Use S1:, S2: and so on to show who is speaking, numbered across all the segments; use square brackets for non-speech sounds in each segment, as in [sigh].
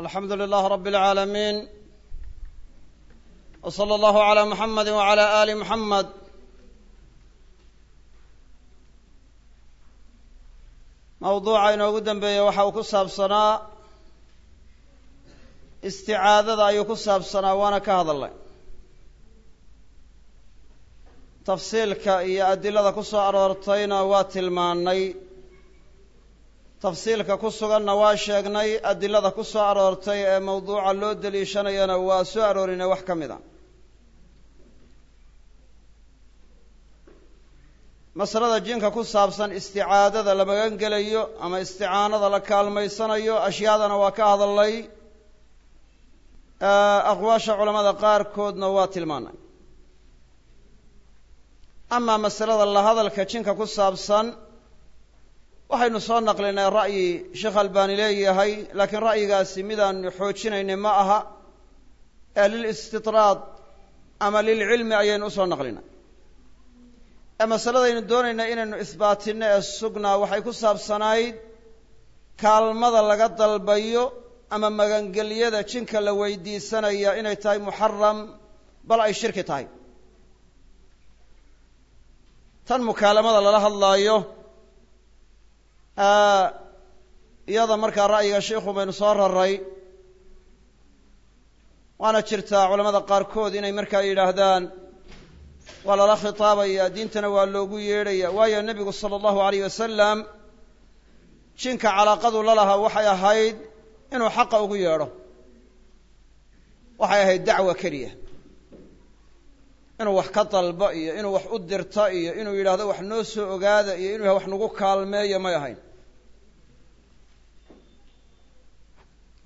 S1: alxamdu lilah rab اlcaalamiin w slى اllahu عlى muxamadi wعalى ali muxamed mawduuca inoogu dambeeya waxa uu ku saabsanaa isticaadada ayuu ku saabsanaa waana ka hadalnay tafsiilka iyo adilada ku soo aroortayna waa tilmaannay tafsiilka ku suganna waa sheegnay adilada ku soo aroortay ee mawduuca loo deliishanayana waa soo aroorinay wax ka mid a. Masalada jinka ku saabsan isticaadada la magan gelayo ama isticaanada la kaalmaysanayo ashyaadana waa ka hadalnay aqwaasha culamada qaarkoodna waa tilmaanay. Amaa masalada la hadalka jinka ku saabsan waxaynu soo naqlinay ra'yi sheekh albani leeyahay laakiin ra'yigaasi midaanu xoojinaynay ma aha. Ee lilistidraad ama lilcilmi ayaynu u soo naqlinay ee masaladaynu doonayna inaynu isbaatinno ee sugnaa waxay ku saabsanayd kaalmada laga dalbayo ama magangelyada jinka la weydiisanaya inay tahay muxaram bal ay shirki tahay. Tan mukaalamada lala hadlaayo iyada markaa ra'yiga sheikhu baynu soo raray waana jirtaa culamada qaarkood inay markaa yidhaahdaan waa lala khitaabaya diintana waa loogu yeedhaya. Waayo nebigu sala allahu alayh wasalam jinka calaaqadu la lahaa waxay ahayd inuu xaqa ugu yeedho. Waxay ahayd dacwa keliya. Inuu wax ka dalbo iyo inuu wax u dirto iyo inuu yidhaahdo wax noo soo ogaada iyo inuu wax nagu kaalmeeyo may ahayn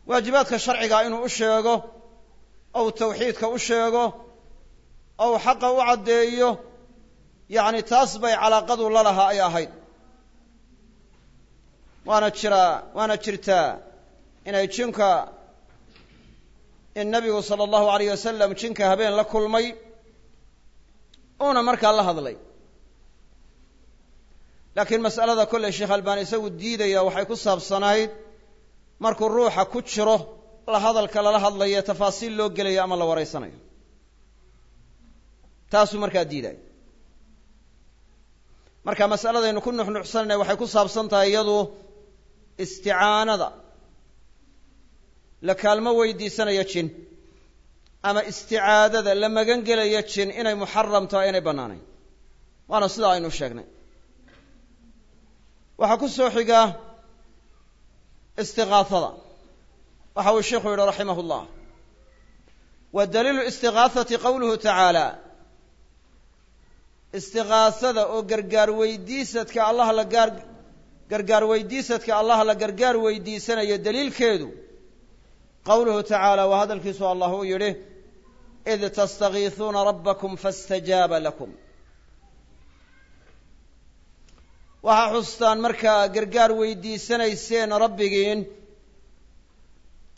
S1: waajibaadka sharcigaa inuu u sheego ou tawxiidka u sheego ou xaqa u caddeeyo yacni taas bay calaaqadu la lahaa ay ahayd. Waana jiraa waana jirtaa inay jinka in nabigu sala allahu alayh wasalam jinka habeen la kulmay uuna markaa la hadlay. Laakiin mas'alada kolley sheekh albani isagu diidaya waxay ku saabsanayd markuu ruuxa ku jiro la hadalka lala hadlayo tafaasiil loo gelayo ama la waraysanayo. Taasuu markaa diidaya marka mas'aladaynu ku nuxnuxsanayna waxay ku saabsan tahay iyadu isticaanada. La kaalmo weydiisanaya jin ama isticaadada la magan gelaya jin inay muxaram tahay inay bannaanayn. Waana sidaa aynu sheegnay. Waxaa ku soo xiga istiqaahada waxa uu sheikhu yihi raximah اllah wa daliilu istiqaahati qowluhu tacaala istiqaasada oo gargaar weydiisadka allah la gaar gargaar weydiisadka allah la gargaar weydiisanayo daliilkeedu. Qowluhu tacaala waa hadalkiisu allah uu yidhi id tastakiisuuna rabbakum faاstajaaba lakum waxaa xustaan markaa gargaar weydiisanayseen rabbigiin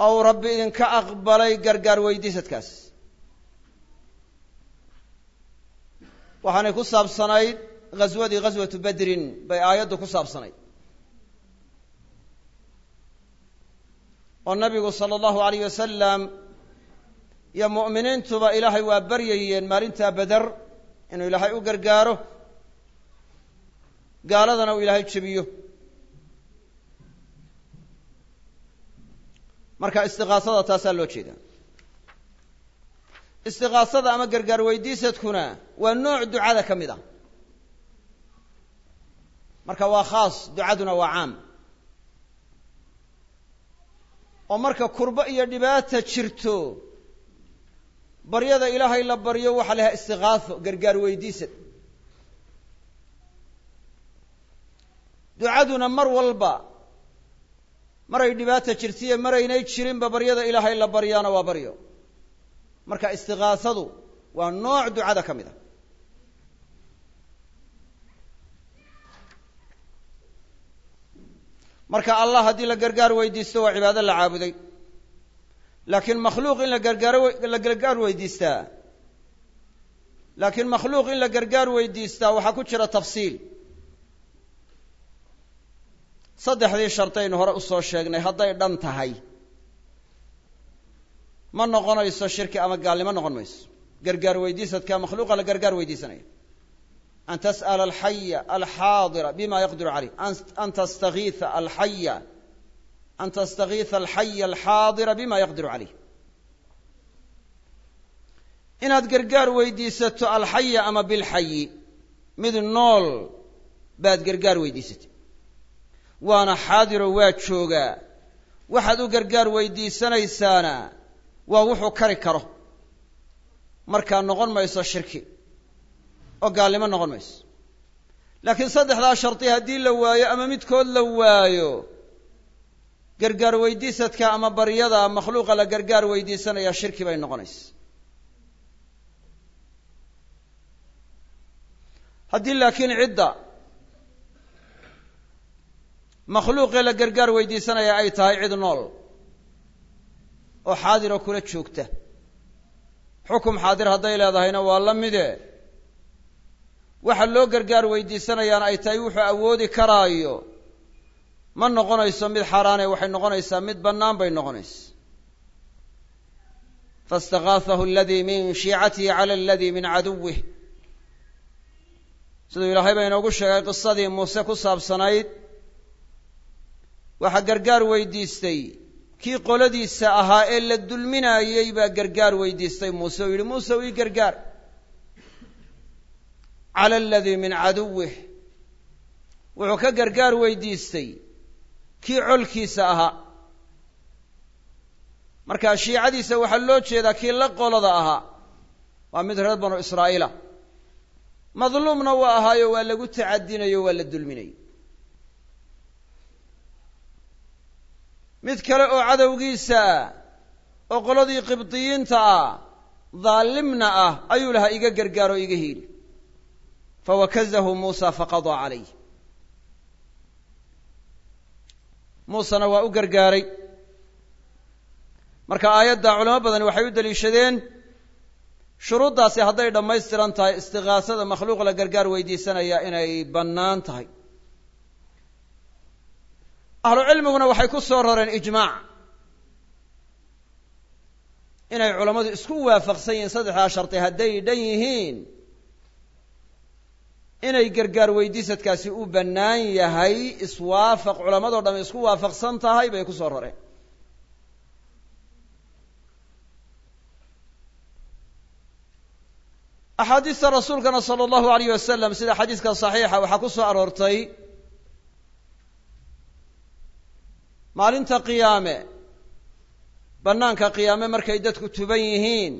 S1: ou rabbi idinka aqbalay gargaar weydiisadkaas. Waxaanay ku saabsanayd ghaswadii ghaswatu bedrin bay aayaddu ku saabsanayd. Oo nabigu sala allahu alayh wasalam iyo mu'miniintuba ilaahay waa baryayeen maalintaa beder inuu ilaahay u gargaaro gaaladana uu ilaahay jebiyo. Marka istiqaasada taasaa loo jeedaa istiqaasada ama gargaar weydiisadkuna waa nooc ducada ka mid a marka waa khaas ducaduna waa caam. Oo marka kurbo iyo dhibaata jirto baryada ilaahay la baryo waxaa la yahay istiqaaso gargaar weydiisad ducaduna mar walba maray dhibaata jirtiyo maraynay jirinba baryada ilaahay la baryaana waa baryo. Marka istiqaasadu waa nooc ducada ka mid a marka allah haddii la gargaar weydiisto waa cibaado la caabuday. Laakiin makhluuq in la gargaaro la gargaar weydiistaa. Laakiin makhluuq in la gargaar weydiistaa waxaa ku jira tafsiil saddexdii shartaynu hore u soo sheegnay hadday dhan tahay ma noqonayso shirki ama gaalnimo noqon mayso. Gargaar weydiisadka makhluuqa la gargaar weydiisanaya. An tas'ala alxaya alxaadira bima yaqdiru caleyh an tastagiisa alxaya an tastagiisa alxaya alxaadira bima yaqdiru caleyh inaad gargaar weydiisato alxaya ama bilxayi mid nool baad gargaar weydiisatay waana xaadiro waa joogaa waxaad u gargaar weydiisanaysaana waa wuxuu kari karo. Markaa noqon mayso shirki. Oo gaalnimo noqon mayso. Laakiin saddexdaa shardi haddii la waayo ama midkood la waayo gargaar weydiisadka ama baryada makhluuqa la gargaar weydiisanaya shirki bay noqonaysa. Haddii laakiin cidda makhluuqee la gargaar weydiisanaya ay tahay cid nool oo xaadiroo kula joogta. Xukum xaadir hadday leedahayna waa la mide. Waxa loo gargaar weydiisanayaana ay tahay wuxuu awoodi karaayo ma noqonayso mid xaaraane waxay noqonaysaa mid bannaan bay noqonaysa. Faاstagaahahu aladii min shiicatihi cala aladii min caduwih siduu ilaahay ba inoogu sheegay qisadii muuse ku saabsanayd waxaa gargaar weydiistay kii qoladiisa ahaa ee la dulminaayey baa gargaar weydiistay. Muuse oo yidhi muuse ii gargaar. Cala aladii min caduwih. Wuxuu ka gargaar weydiistay kii colkiisa ahaa. Marka shiicadiisa waxaa loo jeedaa kii la qolada ahaa. Waa mid reer banu israa'iila. Madluumna waa ahaayo waa lagu tacadinayo waa la dulminayay mid kale oo cadowgiisa ah oo qoladii qibdiyiinta ah daalimna ah ayuu lahaa iga gargaaroo iga hiili fawakazahu muusa faqadaa calayh muusena waa u gargaaray. Marka aayadda culamo badani waxay u daliishadeen shuruuddaasi hadday dhammaystiran tahay istiqaasada makhluuq la gargaar weydiisanaya inay bannaan tahay ahlu cilmiguna waxay ku soo roreen ijmaac. Inay culammadu isku waafaqsan yihiin saddexdaa sharti hadday dhan yihiin inay gargaar weydiisadkaasi u bannaan yahay iswaafaq culammadoo dham isku waafaqsan tahay bay ku soo roreen axaadiista rasuulkana sala allahu alayh wasalam sida xadiiska saxiixa waxaa ku soo aroortay maalinta qiyaame bannaanka qiyaame markay dadku tuban yihiin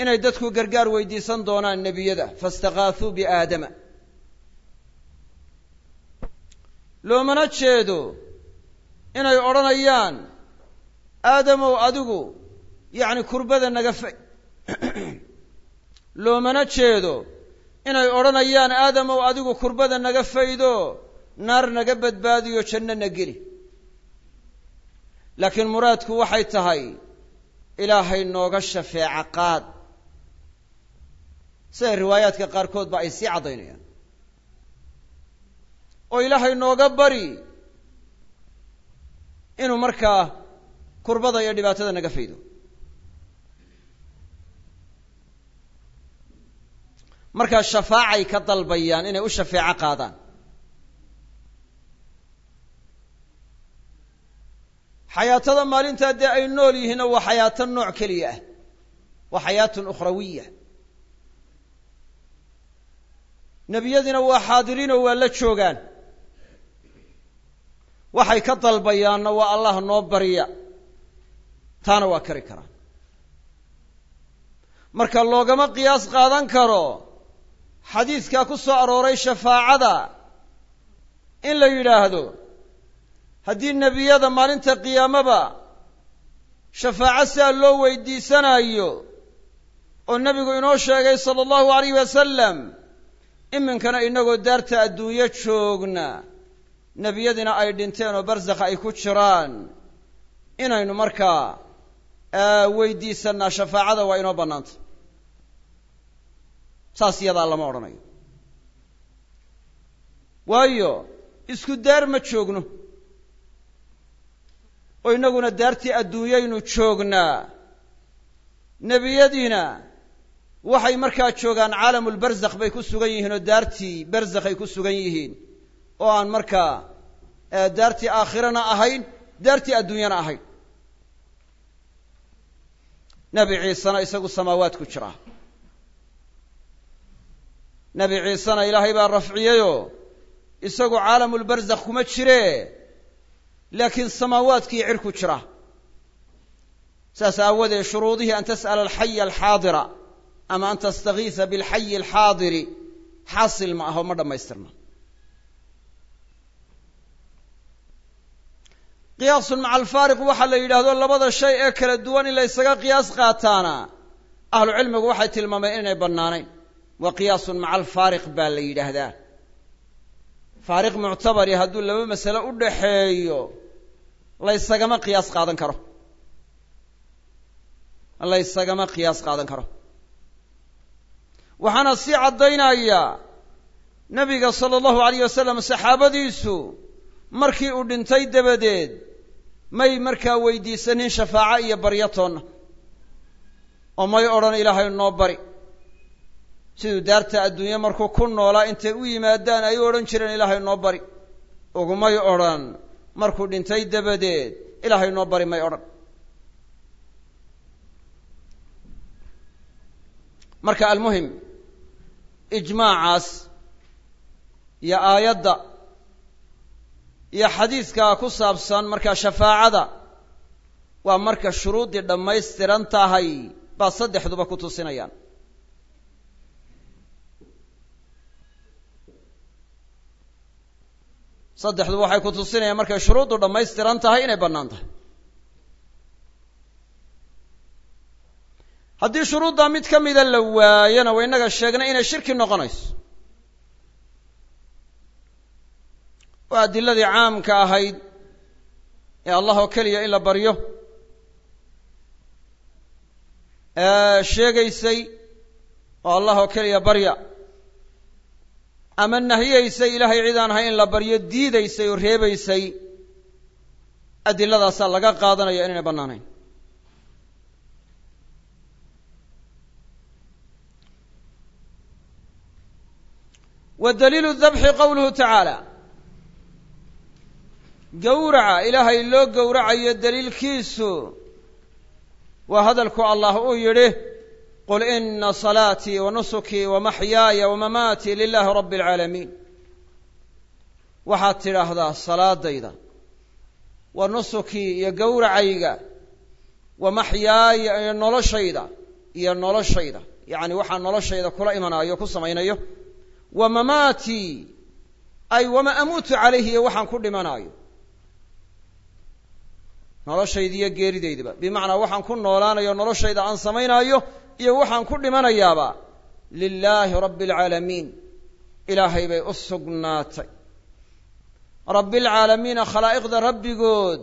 S1: inay dadku gargaar weydiisan doonaan nebiyada faistakaasuu biaadama loomana jeedo inay odhanayaan aadamow adigu yacni kurbada naga fay [clears throat] loomana jeedo inay odhanayaan aadamow adigu kurbada naga faydo naar naga badbaadiyo janno na geli. Laakiin muraadku waxay tahay ilaahay nooga shafeeco qaad. Sida riwaayaadka qaarkood ba ay sii caddaynayaan. Oo ilaahay nooga bari inuu markaa kurbada iyo dhibaatada naga faydo. Markaa shafaacay ka dalbayaan inay u shafeeco qaadaan xayaatada maalintaa dee ay nool yihiinna waa xayaato nooc keliya ah waa xayaatun ukhrawiya. Nebiyadiina waa xaadiriinoo waa la joogaan. Waxay ka dalbayaanna waa allah noo barya taana waa kari karaan. Marka loogama qiyaas qaadan karo xadiidkaa ku soo arooray shafaacada in la yidhaahdo haddii nebiyada maalinta qiyaamaba shafaaco sidaa loo weydiisanayo oo nebigu inoo sheegay sala allahu alayh wasalam iminkana innagoo daarta adduunyo joogna nebiyadiina ay dhinteen oo barsakha ay ku jiraan inaynu markaa weydiisannaa shafaacada waa inoo bannaanta saas iyadaa lama odhanayo. Waayo isku daar ma joogno oo innaguna daartii adduunyaynu joognaa. Nebiyadiina waxay markaa joogaan caalamulbarzakh bay ku sugan yihiin oo daartii barzakh ay ku sugan yihiin oo aan markaa daartii aakhirana ahayn daartii adduunyana ahayn. Nebi ciisena isagu samaawaad ku jira. Nebi ciisena ilaahay baa rafciyeyoo isagu caalamulbarzakh kuma jire laakiin samaawaadkii cir ku jira. Saas aawadeed shuruudihii an tas'ala alxaya alxaadira ama an tastakiisa bilxayi alxaadiri xaasil ma aho ma dhammaystirna. Qiyaasun maca alfaariq waxaa la yidhaahdo labada shay ee kala duwan in la ysaga qiyaas qaataana ahlu cilmigu waxay tilmaameen inay bannaanayn. Waa qiyaasun maca alfaariq baa la yidhaahdaa. Faariq muctabari hadduu laba masale u dhaxeeyo laysagama qiyaas qaadan karo. Laysagama qiyaas qaadan karo. Waxaana sii caddaynaya nebiga sala allahu alayh wasalam saxaabadiisu markii uu dhintay dabadeed may markaa weydiisanin shafaaco iyo baryatoonna oo may odhan ilaahay noo bari. Siduu daarta adduunye markuu ku noolaa intay u yimaadaan ay u odhan jireen ilaahay noo bari. Ugumay odhan markuu dhintay dabadeed ilaahay noo bari may odhan. Marka almuhim ijmaacaas iyo aayadda iyo xadiidkaa ku saabsan markaa shafaacada waa marka shuruuddii dhammaystiran tahay baa saddexduba ku tusinayaan saddexdu waxay ku tusinayaan markay shuruuddu dhammaystiran tahay inay bannaan tahay. Haddii shuruuddaa mid ka mida la waayona wa innaga sheegnay inay shirki noqonayso. Oo adiladii caamka ahayd ee allah oo keliya in la baryo sheegaysay oo allah oo keliya barya ama nahiyaysay ilaahay cid aan ahay in la baryo diidaysay oo reebaysay adiladaasaa laga qaadanaya inaynay bannaanayn. Wa daliilu dabxi qowluhu tacaala. Gowraca ilaahay loo gowracayo daliilkiisu waa hadalku allah uu yidhi wa nusukii wa maxyaaya wa mamaatii lilaahi rabbi alcaalamiin waxaad tidhaahdaa salaadayda wa nusukii iyo gowracayga wa maxyaaya iyo noloshayda iyo noloshayda yacni waxaa noloshayda kula imanaayo ku samaynayo wa mamaatii ay wama amuutu calayhi iyo waxaan ku dhimanaayo noloshayda iyo geeridaydaba bimacnaa waxaan ku noolaanayo noloshayda aan samaynaayo iyo waxaan ku dhimanayaaba lilaahi rabbi alcaalamiin ilaahay bay u sugnaatay. Rabbialcaalamiina khalaa'iqda rabbigood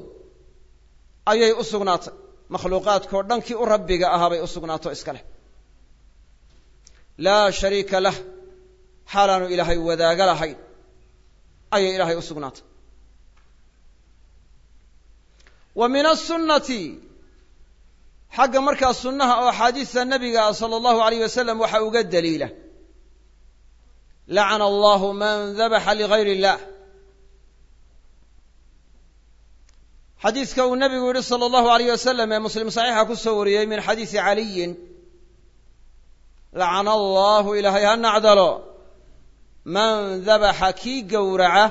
S1: ayay u sugnaatay. Makhluuqaadkao dhankii u rabbiga ahaa bay u sugnaato iska leh. Laa shariika lah xaalaanu ilaahay wadaaga lahayn ayay ilaahay u sugnaatay. Wa min asunnati xagga markaa sunnaha oo axaadiista nabiga sala allahu alayh wasalam waxaa uga daliila. Lacana allahu man dabaxa ligayr illah. Xadiiska uu nabigu yihi sala allahu alayh wasalam ee muslim saxiixa ku soo wariyey min xadiisi caliyin. Lacana allahu ilaahay ha nacdalo. Man dabaxa kii gowraca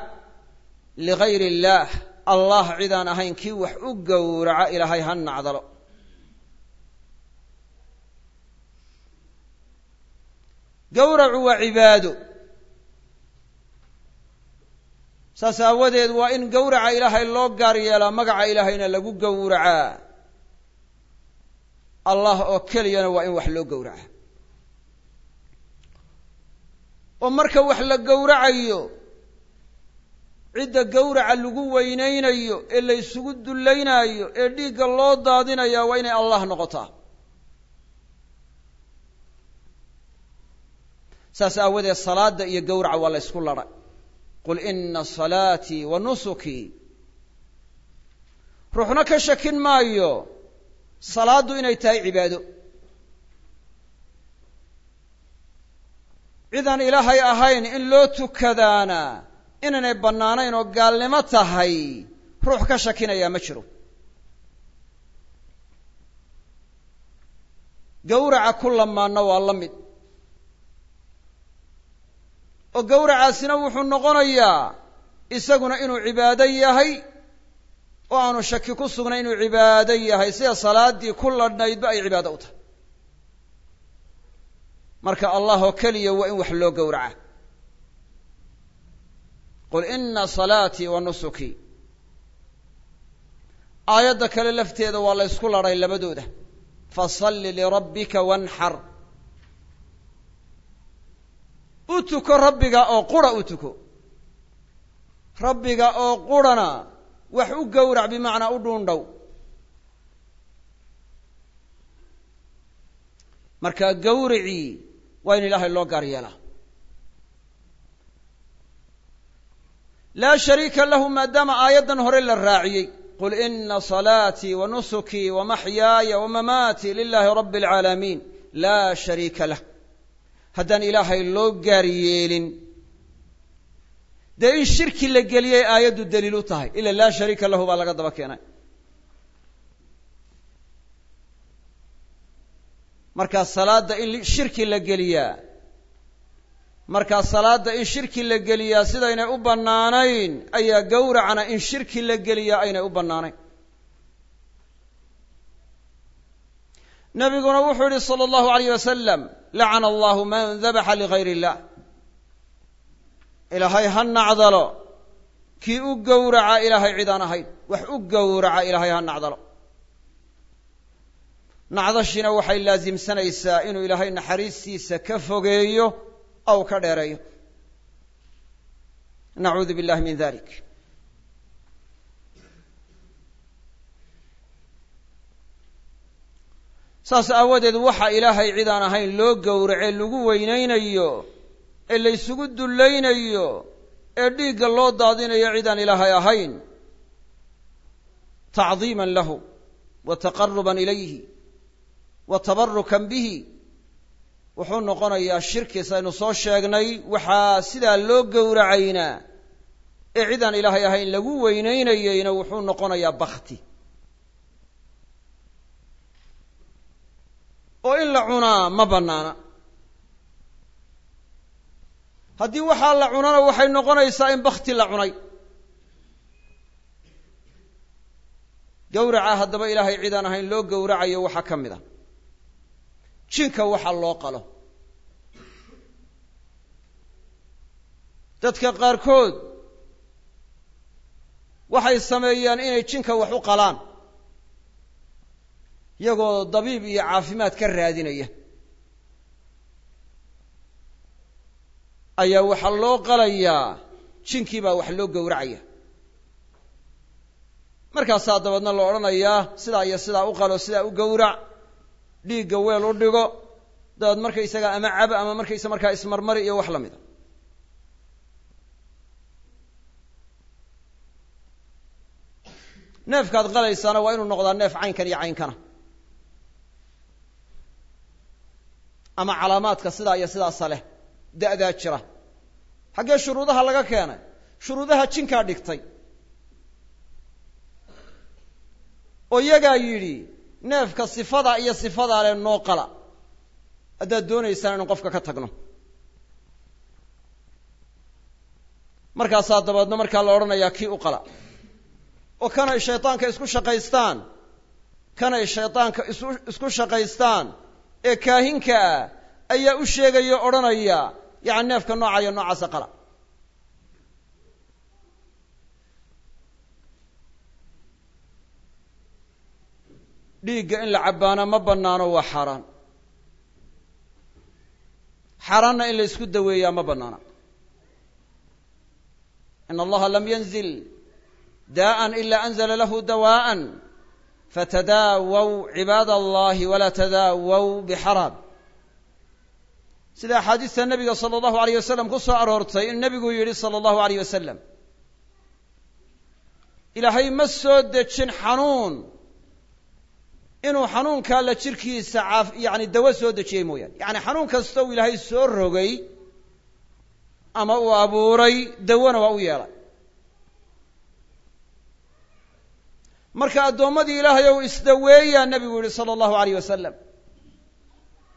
S1: ligayr illaah allah cidaan ahayn kii wax u gowraca ilaahay ha nacdalo gowracu waa cibaado. Saas aawadeed waa in gowraca ilaahay loo gaar yeelaa magaca ilaahayna lagu gowracaa allah oo keliyana waa in wax loo gowraca oo marka wax la gowracayo cidda gowraca lagu weynaynayo ee la ysugu dullaynaayo ee dhiigga loo daadinayaa waa inay allah noqotaa saas aawadeed salaadda iyo gowraca waa la ysku ladhay qul ina salaatii wa nusukii ruuxna ka shakin maayo salaaddu inay tahay cibaado. Cidaan ilaahay ahayn in loo tukadaana inaynay bannaanayn oo gaalnimo tahay ruux ka shakinayaa ma jiro. Gawraca ku lamaanna waa la mid oo gawracaasina wuxuu noqonayaa isaguna inuu cibaado yahay oo aanu shaki ku sugnay inuu cibaado yahay. Sida salaaddii ku ladhnaydba ay cibaado u tahay. Marka allah oo keliya waa in wax loo gowraca. Qul ina salaatii wa nusukii aayadda kale lafteeda waa la ysku ladhay labadooda. Fasalli lirabbika wanxar u tuko rabbiga oo qura u tuko. Rabbiga oo qurana wax u gowrac bimacnaa u dhuundhow. Marka gawricii waa in ilaahay loo gaar yeelaa. Laa shariika lahu maadaama aayaddan hore la raaciyey. Qul ina salaatii wa nusukii wa maxyaaya wa mamaatii lilahi rabbi alcaalamiin laa shariika lah haddaan ilaahay loo gaar yeelin. Dee in shirki la geliyay aayaddu daliil u tahay. Ila laa shariika lahu baa laga daba keenay. Markaa salaadda in shirki la geliyaa. Markaa salaadda in shirki la geliyaa sidaynay u bannaanayn. Ayaa gowracana in shirki la geliyaa aynay u bannaanayn nabiguna wuxuu yihi sala allahu alayh wasalam lacana allahu man dabaxa ligayr illah ilaahay ha nacdalo kii u gowraca ilaahay cidaan ahayn. Wax u gowraca ilaahay ha nacdalo. Nacdashina waxay laasimsanaysaa inuu ilaahay naxariistiisa ka fogeeyo aw ka dheereeyo. Nacuudu billahi min dalik saas aawadeed waxa ilaahay cid aan ahayn loo gowrace lagu weynaynayo ee la ysugu dullaynayo ee dhiigga loo daadinayo cid aan ilaahay ahayn. Tacdiiman lahu wa taqaruban ilayhi wa tabarukan bihi. Wuxuu noqonayaa shirkiis aynu soo sheegnay waxaa sidaa loo gowracaynaa ee cid aan ilaahay ahayn lagu weynaynayeyna wuxuu noqonayaa bakti oo in la cunaa ma bannaana. Haddii waxaa la cunana waxay noqonaysaa in bakti la cunay. Gowraca haddaba ilaahay cid aan ahayn loo gowracayo waxaa ka mid a. Jinka waxa loo qalo. Dadka qaarkood waxay sameeyaan inay jinka wax u qalaan iyagoo dabiib iyo caafimaad ka raadinaya. Ayaa waxaa loo qalayaa jinkii baa wax loo gowracaya. Markaasaa dabeedna la odhanayaa sidaa iyo sidaa u qalo sidaa u gowrac dhiigga weel u dhigo dabeed markaysaga ama caba ama markaysa markaa ismarmari iyo wax la mida. Neefkaad qalaysaana waa inuu noqdaa neef caynkan iyo caynkana ama calaamaadka sidaa iyo sidaasa leh da'daa jira. Xaggee shuruudaha laga keenay? Shuruudaha jinkaa dhigtay. Oo iyagaa yidhi neefka sifadaa iyo sifadaa leh noo qala. Haddaad doonaysaan inu qofka ka tagno. Markaasaa dabeedna markaa la odhanayaa kii u qala. Oo kanay shaydaanka isku shaqaystaan? Kanay shaydaanka isu isku shaqaystaan ee kaahinka ah ayaa u sheegaya o odhanaya yacani neefka noocayo noocaasa qala. Dhiigga in la cabbaana ma bannaano waa xaaraan. Xaaraanna in la isku daweeyaa ma bannaana. In allaha lam yanzil daa'an ila anzla lahu dawaa'an fatadaawaw cibaad allahi walaa tadaawaw bixaraam sida axaadiista nabiga sala allahu alayh wasalam ku soo aroortay in nebigu yidhi sala allahu alayh wasalam ilaahay ma soo dejin xanuun inuu xanuunkaa la jirkiisa caaf yacni dawo soo dejiyey mooyaane yacni xanuun kasta uu ilaahay soo rogay ama uu abuuray dawona waa u yeelay marka addoommadii ilaahay ou isdaweeyaa nebigu yihi sala allahu alayh wasalam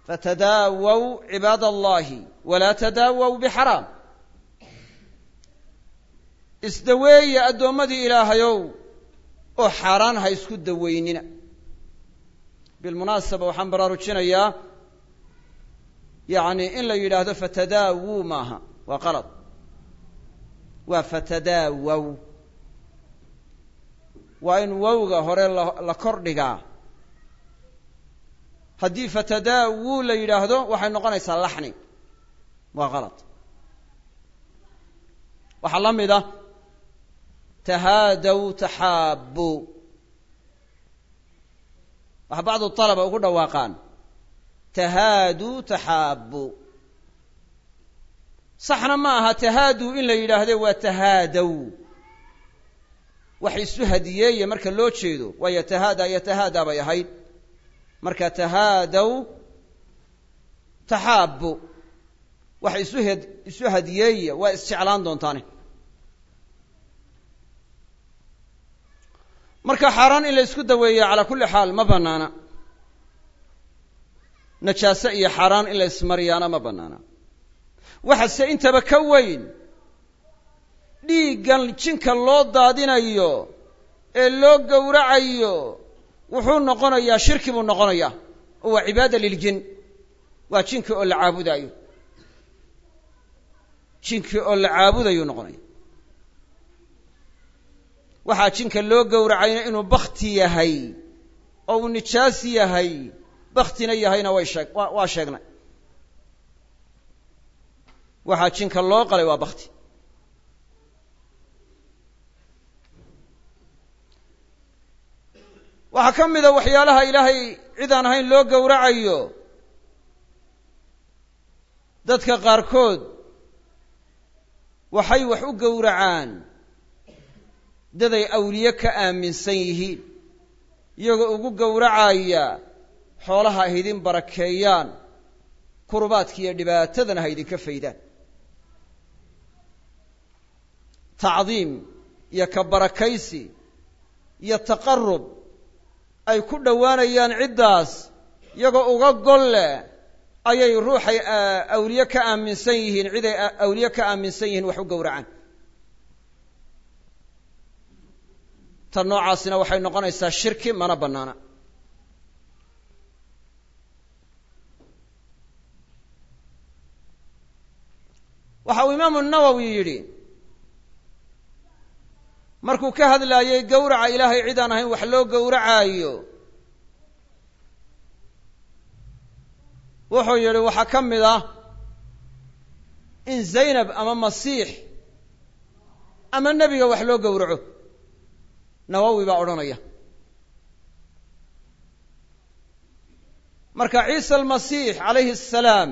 S1: fatadaawaw cibaad allahi walaa tadaawaw bixaraam. Isdaweeya addoommadii ilaahayow oo xaaraan ha isku daweynina. Bilmunaasaba waxaan baraarujinayaa yacni in la yidhaahdo fatadaawuu maaha waa qalad. Waa fatadaawaw waa in wowga hore la kor dhigaa. Haddii fatadaawuu la yidhaahdo waxay noqonaysaa laxni. Waa qalad waxaa la mid ah tahaadaw taxaabu waxa bacdu alaba ugu dhawaaqaan tahaaduu taxaabu saxna ma aha tahaaduu in la yidhaahde waa tahaadow wax isu hadiyeeye marka loo jeedo waayo tahaada yatahaadaa bay ahayd. Marka tahaadow taxaabu wax isu had isu hadiyeeye waa isjeclaan doontaane. Marka xaaraan in la isku daweeya calaa kulli xaal ma bannaana. Najaase iyo xaaraan in la ismariyaana ma bannaana. Waxase intaba ka weyn dhiiggan jinka loo daadinayo ee loo gowracayo wuxuu noqonayaa shirki buu noqonayaa oo waa cibaada liljin waa jinki oo la caabudaayo. Jinki oo la caabudayuu noqonaya. Waxaa jinka loo gowracayna inuu bakti yahay oo uu nijaas yahay. Baktina yahayna way sheeg waa sheegnay. Waxaa jinka loo qalay waa bakti waxaa ka mida waxyaalaha ilaahay cid aan ahayn loo gowracayo dadka qaarkood waxay wax u gowracaan daday awliye ka aaminsan yihiin iyagoo ugu gowracaya xoolaha ha barakeeyaan kurubaadka iyo dhibaatadana ha idinka faydaan. Tacdiim iyo ka barakaysi iyo taqarub ay ku dhowaanayaan ciddaas iyagoo uga gol leh ayay ruuxay awliye ka aaminsan yihiin ciday awliye ka aaminsan yihiin wax u gowracaan. Tan noocaasina waxay noqonaysaa shirki mana bannaana. Waxa uu imaamu nawowi yidhi markuu ka hadlaayey gowraca ilaahay cid aan ahayn wax loo gowracaayo. Wuxuu yidhi waxaa ka mid ah in zaynab ama masiix ama nebiga wax loo gowraco. Nawowi baa odhanaya. Marka ciisa almasiix calayhi asalaam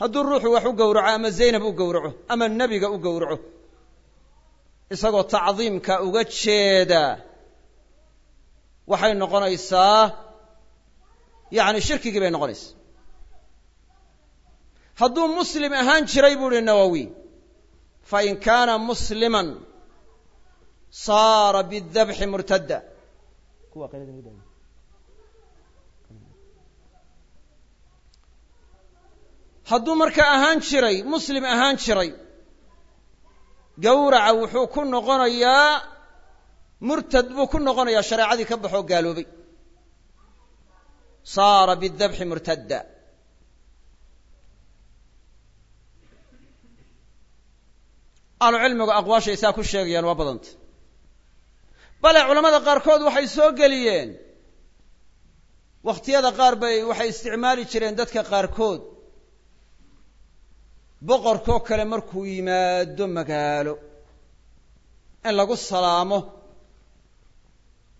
S1: hadduu ruuxu wax u gowraco ama zaynab u gowraco ama nebiga u gowraco isagoo tacdiimka uga jeeda. Waxay noqonaysaa yacni shirkigii bay noqonaysaa. Hadduu muslim ahaan jiray buu uhi nawowi fain kaana musliman saara bidabxi murtadda. Hadduu marka ahaan jiray muslim ahaan jiray gowraca wuxuu ku noqonayaa murtad buu ku noqonayaa shareecadii ka baxoo gaaloobay. Saara bidabxi murtadda. Ahlu cilmigu aqwaashay saa ku sheegayaan waa badanta. Bale culamada qaarkood waxay soo geliyeen. Wakhtiyada qaar bay waxay isticmaali jireen dadka qaarkood boqorkoo kale markuu yimaado magaalo. In lagu salaamo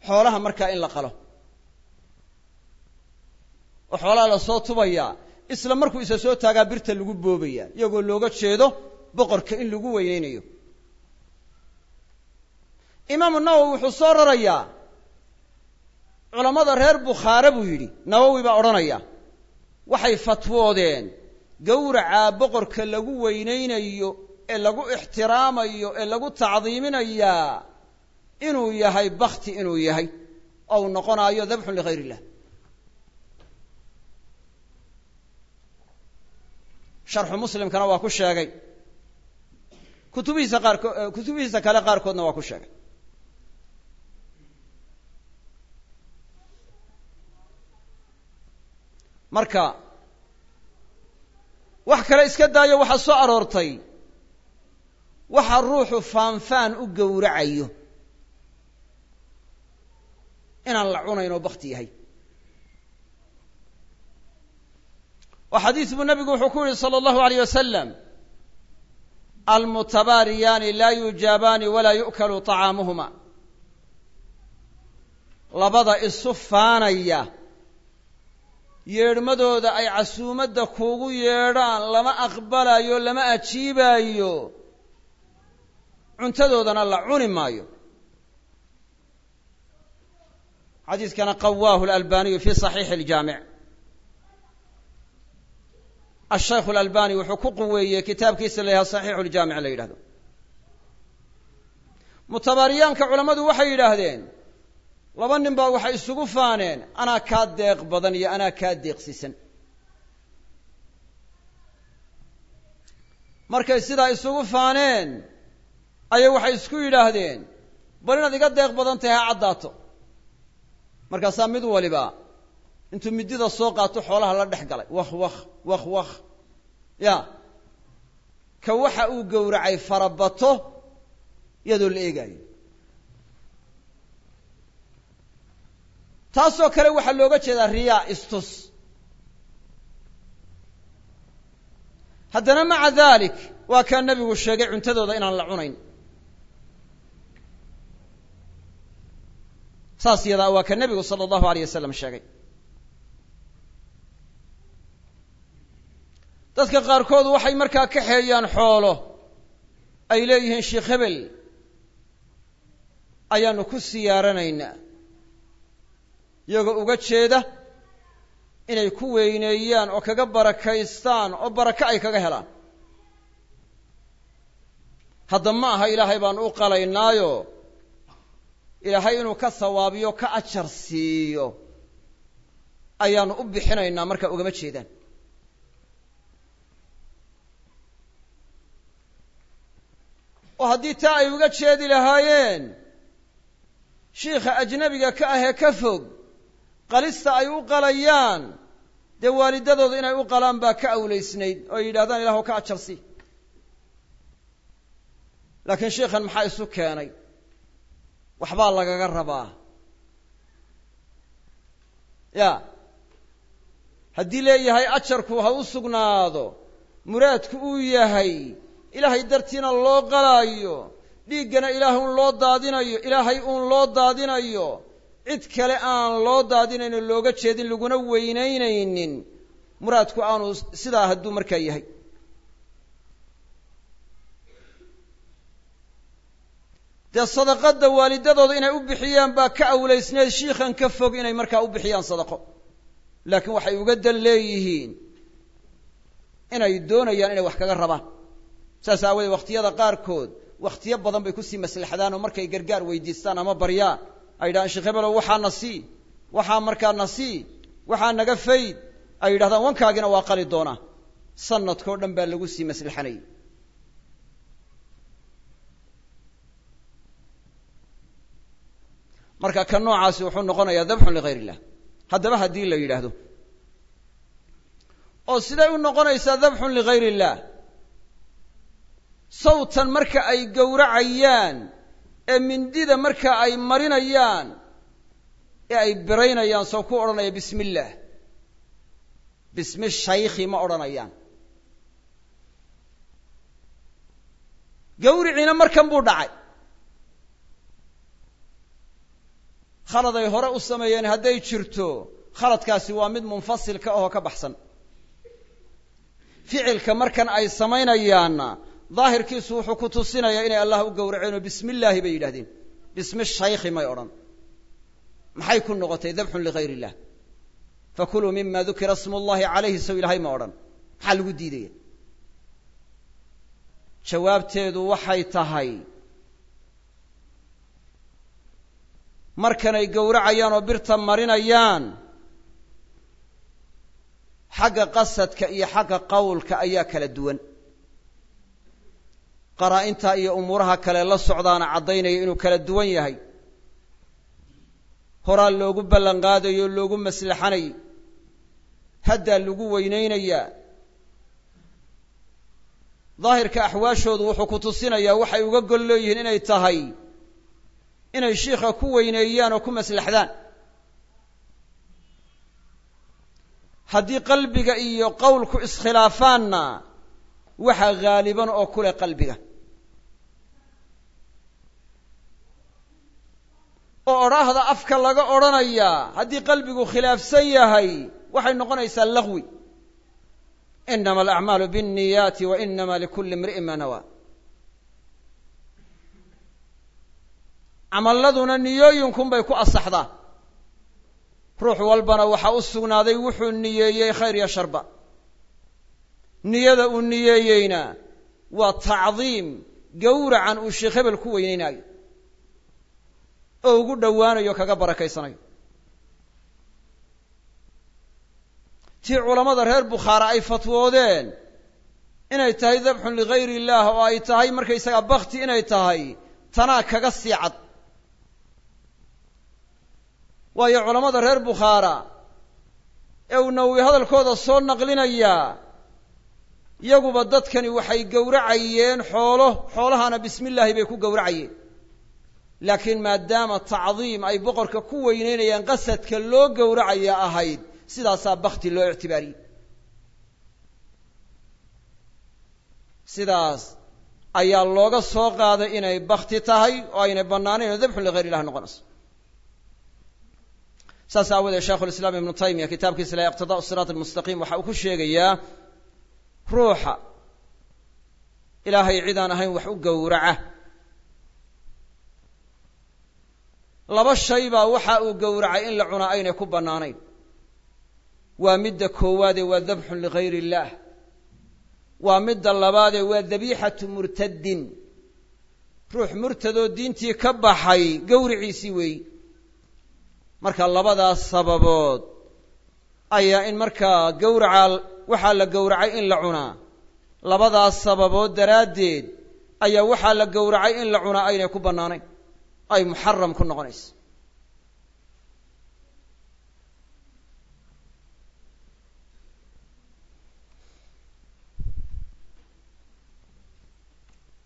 S1: xoolaha markaa in la qalo. Oo xoolaha la soo tubayaa isla markuu isa soo taagaa birta lagu boobaya iyagoo looga jeedo boqorka in lagu weyneynayo imaamu nawowi wuxuu soo rarayaa. Culammada reer bukhaare buu yidhi. Nawowi baa odhanaya waxay fatwoodeen gowracaa boqorka lagu weynaynayo ee lagu ixtiraamayo ee lagu tacdiiminayaa inuu yahay bakti inuu yahay. Oo noqonaayo dabxun ligayr illah sharxu muslimkana waa ku sheegay. Kutubihiisa qaarko kutubihiisa kale qaarkoodna waa ku sheegay. Marka wax kale iska daayo waxaa soo aroortay waxa ruuxu faanfaan u gowracayo inaan la cunayn oo bakti yahay oo xadiis buu nabigu wuxuu ku yihi salى اllahu alayh wasalam almutabaariyaani laa yujaabaani walaa yu'kalu طacaamuhuma labada isu faanaya yeedhmadooda ay casuumadda kuugu yeedhaan lama aqbalayo lama ajiibaayo cuntadoodana la cuni maayo. Xadiiskana qawaahu alalbaniyu fi صaxiixi اljaamic ashaykhu alalbani wuxuu ku quweeyey kitaabkiisa la yidhahdo saxiixu ljaamic la yidhahdo mutabaariyaanka culammadu waxay yidhaahdeen laba nin baa waxay isugu faaneen anaa kaa deeq badan iyo anaa kaa deeqsisan. Markay sidaa isugu faaneen ayay waxay isku yidhaahdeen bal inaad iga deeq badan tahay ha caddaato. Markaasaa mid waliba intuu midida soo qaato xoolaha la dhex galay. Wakh wakh wakh wakh. Ya ka waxa uu gowracay farabato iyadoo la eegaayo taasoo kale waxaa looga jeedaa riyaa istus. Haddana maca dalik waa kaa nebigu sheegay cuntadooda inaan la cunayn. Saas yadaa waa ka nebigu sala allahu alayh wasalam sheegay. Dadka qaarkood waxay markaa kaxeeyaan xoolo. Ay leeyihiin sheikh hebel ayaanu ku siyaaranaynaa iyagoo uga jeeda inay ku weyneeyaan oo kaga barakaystaan oo barako ay kaga helaan. Hadda ma aha ilaahay baanu u qalaynaayo. Ilaahay inuu ka sawaabiyo ka ajar siiyo ayaanu u bixinaynaa markaa ugama jeedaan. Oo haddii taa ay uga jeedi lahaayeen shiikha ajnabiga ka ahee ka fog qalista ay u qalayaan. Dee waalidadooda inay u qalaan baa ka awlaysnayd oo yidhahdaan ilahu ka ajarsi laakiin sheikhan maxaa isu keenay? Waxbaa lagaga rabaa. Ya haddii leeyahay ajarku ha u sugnaado muraadku uu yahay ilaahay dartiina loo qalaayo dhiiggana ilaah uun loo daadinayo ilaahay uun loo daadinayo cid kale aan loo daadinayno looga jeedin laguna weynaynaynin muraadku aanu sidaa hadduu markaa yahay. Dee sadaqadda waalidadooda inay u bixiyaan baa ka awlaysneed shiikhan ka fog inay markaa u bixiyaan sadaqo. Laakiin waxay uga dan leeyihiin inay doonayaan inay wax kaga rabaan. Saas aawadeed wakhtiyada qaarkood wakhtiyo badan bay ku sii maslaxdaan oo markay gargaar weydiistaan ama baryaan ay yidhahdaan sheekh hebelow waxaa na sii waxaa markaa na sii waxaa naga fayd ay yidhahdaan wankaagina waa qali doonaa sanadkao dhan baa lagu sii maslaxanayay. Marka ka noocaasi wuxuu noqonayaa dabxun ligayr illah haddaba haddii la yidhaahdo. Oo siday u noqonaysaa dabxun ligayr illah sawtan marka ay gowracayaan ee mindida marka ay marinayaan ee ay biraynayaan soo ku odhanaya bismi illaah bismi shaykhi ma odhanayaan. Gawriciina markan buu dhacay. Khaladay hore u sameeyeen hadday jirto khaladkaasi waa mid munfasilka ahoo ka baxsan. Ficilka markan ay samaynayaanna daahirkiisu wuxuu ku tusinayaa inay allah u gowraceen oo bismi illaahi bay yidhahdeen bismi shaykhi may odhan. Maxay ku noqotay dabxun ligayr illah fakuluu mima dukira smu llahi calayhi sow ilahay ma odhan. Maxaa lagu diidaya? Jawaabteedu waxay tahay markanay gowracayaan oo birta marinayaan xagga qasadka iyo xagga qowlka ayaa kala duwan qaraa-inta iyo umuuraha kale la socdaana caddaynaya inuu kala duwan yahay. Horaa loogu ballan qaadayo loogu maslaxanayay haddaa lagu weynaynayaa. Daahirka axwaashoodu wuxuu ku tusinayaa waxay uga gol leeyihiin inay tahay inay shiikha ku weyneeyaan oo ku maslaxdaan. Haddii qalbiga iyo qowlku iskhilaafaanna waxaa haaliban oo ku leh qalbiga. Oo odhaahda afka laga odhanayaa haddii qalbigu khilaafsan yahay waxay noqonaysaa lagwi inama alacmaalu biاnniyaati wa inama likulli imri'in ma nawaa. Camalladuna niyooyinkunbay ku asaxdaa. Ruux walbana waxaa u sugnaaday wuxuu niyeeyey khayr iyo sharba niyada uu niyeeyeyna waa tacdiim gowracan uu sheekh hebel ku weyneynaayo. Oo ugu dhowaanayo kaga barakaysanayo. Tii culammada reer bukhaara ay fatwoodeen inay tahay dabxun ligayr illaah oo ay tahay markaysagaa bakti inay tahay tanaa kaga sii cad waayo culammada reer bukhaara ee uu nawowi hadalkooda soo naqlinayaa yaguba dadkani waxay gowracayeen xoolo xoolahana bismi illaahi bay ku gowracayeen. Laakiin maadaama tacdiim ay boqorka ku weyneynayaan qasadka loo gowracaya ahayd sidaasaa bakti loo ictibaariyey sidaas ayaa looga soo qaaday inay bakti tahay oo aynay bannaanayn oo dabxun ligayr illah noqonayso saas aawoodee sheikhu lislaam ibnu taymiya kitaabkiisa la iqtidaa siraat almustaqiim waxa uu ku sheegayaa ruuxa. Ilaahay cid aan ahayn wax u gowraca. Laba shay baa waxa uu gowracay in la cunaa aynay ku bannaanayn. Waa midda koowaadee waa dabxun ligayr illaah waa midda labaadee waa dabiixatu murtaddin. Ruux murtadoo diintii ka baxay gowriciisii weeyi marka labadaas sababood ayaa in markaa gowraca waxaa la gowracay in la cunaa. Labadaas sababood daraaddeed ayaa waxaa la gowracay in la cunaa aynay ku bannaanayn. Ay muxaram ku noqonayso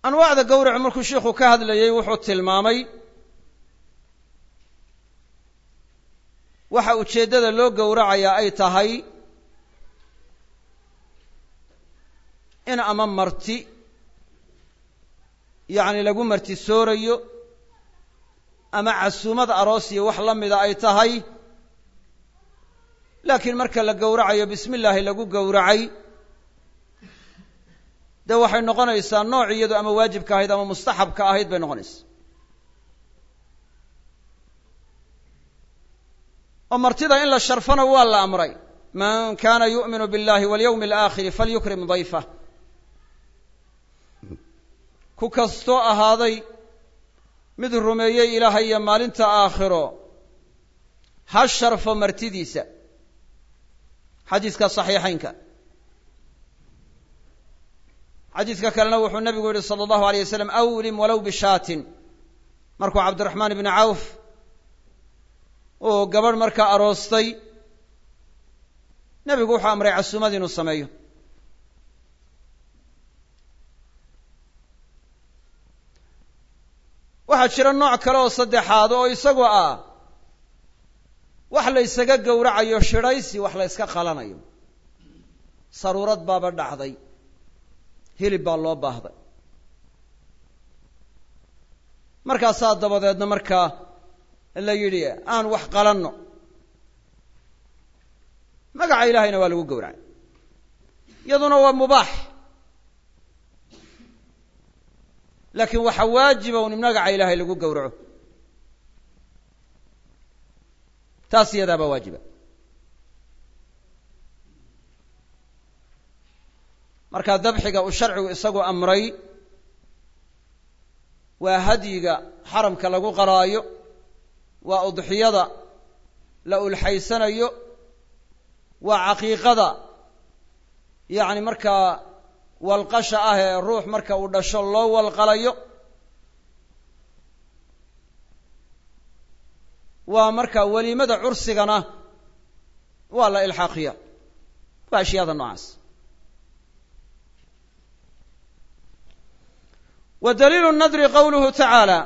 S1: anwaacda gowracu markuu sheikhu ka hadlayey wuxuu tilmaamay waxa ujeeddada loo gowracayaa ay tahay in ama marti yacni lagu marti soorayo ama casuumad aroos iyo wax la mida ay tahay laakiin marka la gowracayo bismi illaahi lagu gowracay dee waxay noqonaysaa nooc iyadu ama waajibka ahayd ama mustaxabka ahayd bay noqonaysaa. oo martida in la sharfana waa la amray. Man kana yu'minu biاllahi walyawmi alaakhiri falyukrim dayfah ku kastoo ahaaday mid rumeeyey ilaahay iyo maalinta aakhiro. Ha sharfo martidiisa. Xadiiska saxiixaynka. Xadiiska kalena wuxuu nabigu yihi sala allahu alayh wasalam awlim walow bishaatin. Markuu cabdiraxmaan ibni cawf oo gabadh markaa aroostay nebigu wuxuu amray casuumad inuu sameeyo. Waxaa jira nooc kale oo saddexaad oo isagu ah. Wax la ysaga gowracayo shidhaysi wax la yska qalanayo. Saruurad baaba dhacday. Hilib baa loo baahday. Markaasaa dabadeedna markaa la yidhi aan wax qalanno. Magaca ilaahayna waa lagu gowracay. Iyaduna waa mubaax laakiin waxaa waajiba un magaca ilaahay lagu gowraco. Taas iyadaaba waajiba. Markaa dabxiga uu sharcigu isagu amray waa hadyiga xaramka lagu qaraayo waa udxiyada la ulxaysanayo waa caqiiqada yacni markaa walqasha ah ee ruux marka uu dhasho loo walqalayo. Waa marka weliimada cursigana waa la ilxaaqiya. Waa ashyaada noocaas. Wa daliilu nadri qawluhu tacaala.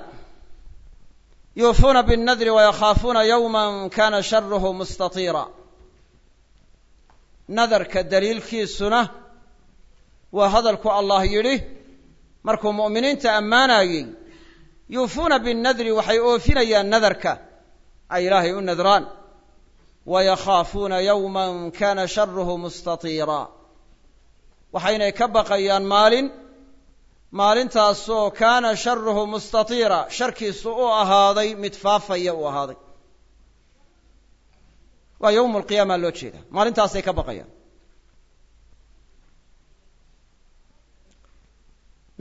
S1: Yuufuuna binnadri wayakhaafuuna yowma kana sharuhu mustatiira. Nadarka daliilkiisuna waa hadalku allah yidhi markuu mu'miniinta ammaanayey yuufuuna binnadri waxay oofinayaan nadarka. Ay ilaahay u nadraan. Wayakhaafuuna yowma kana sharuhu mustatiira. Waxaynay ka baqayaan maalin maalintaasoo kaana sharuhu mustatiira sharkiisu u ahaaday mid faafaya u ahaaday. Waa yowmu alqiyaama loo jeeda maalintaasay ka baqayaan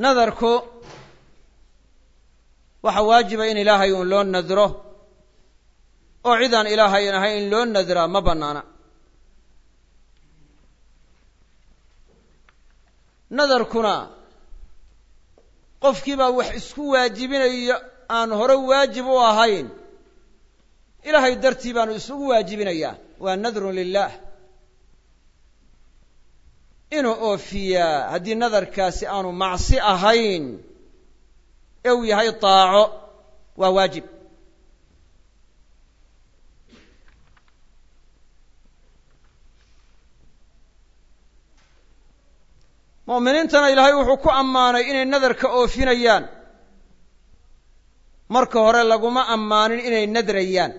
S1: nadarku waxa waajiba in ilaahay uun loo nadro oo cidaan ilaahayn ahay in loo nadraa ma bannaana. Nadarkuna qofkiibaa wax isku waajibinayo aan hore waajib u ahayn. Ilaahay dartii baanu isugu waajibinayaa. Waa nadrun lilah inuu oofiyaa haddii nadarkaasi aanu macsi ahayn ee uu yahay daaco waa waajib. Mu'miniintana ilaahay wuxuu ku ammaanay inay nadarka oofinayaan. Marka hore laguma ammaanin inay nadrayaan.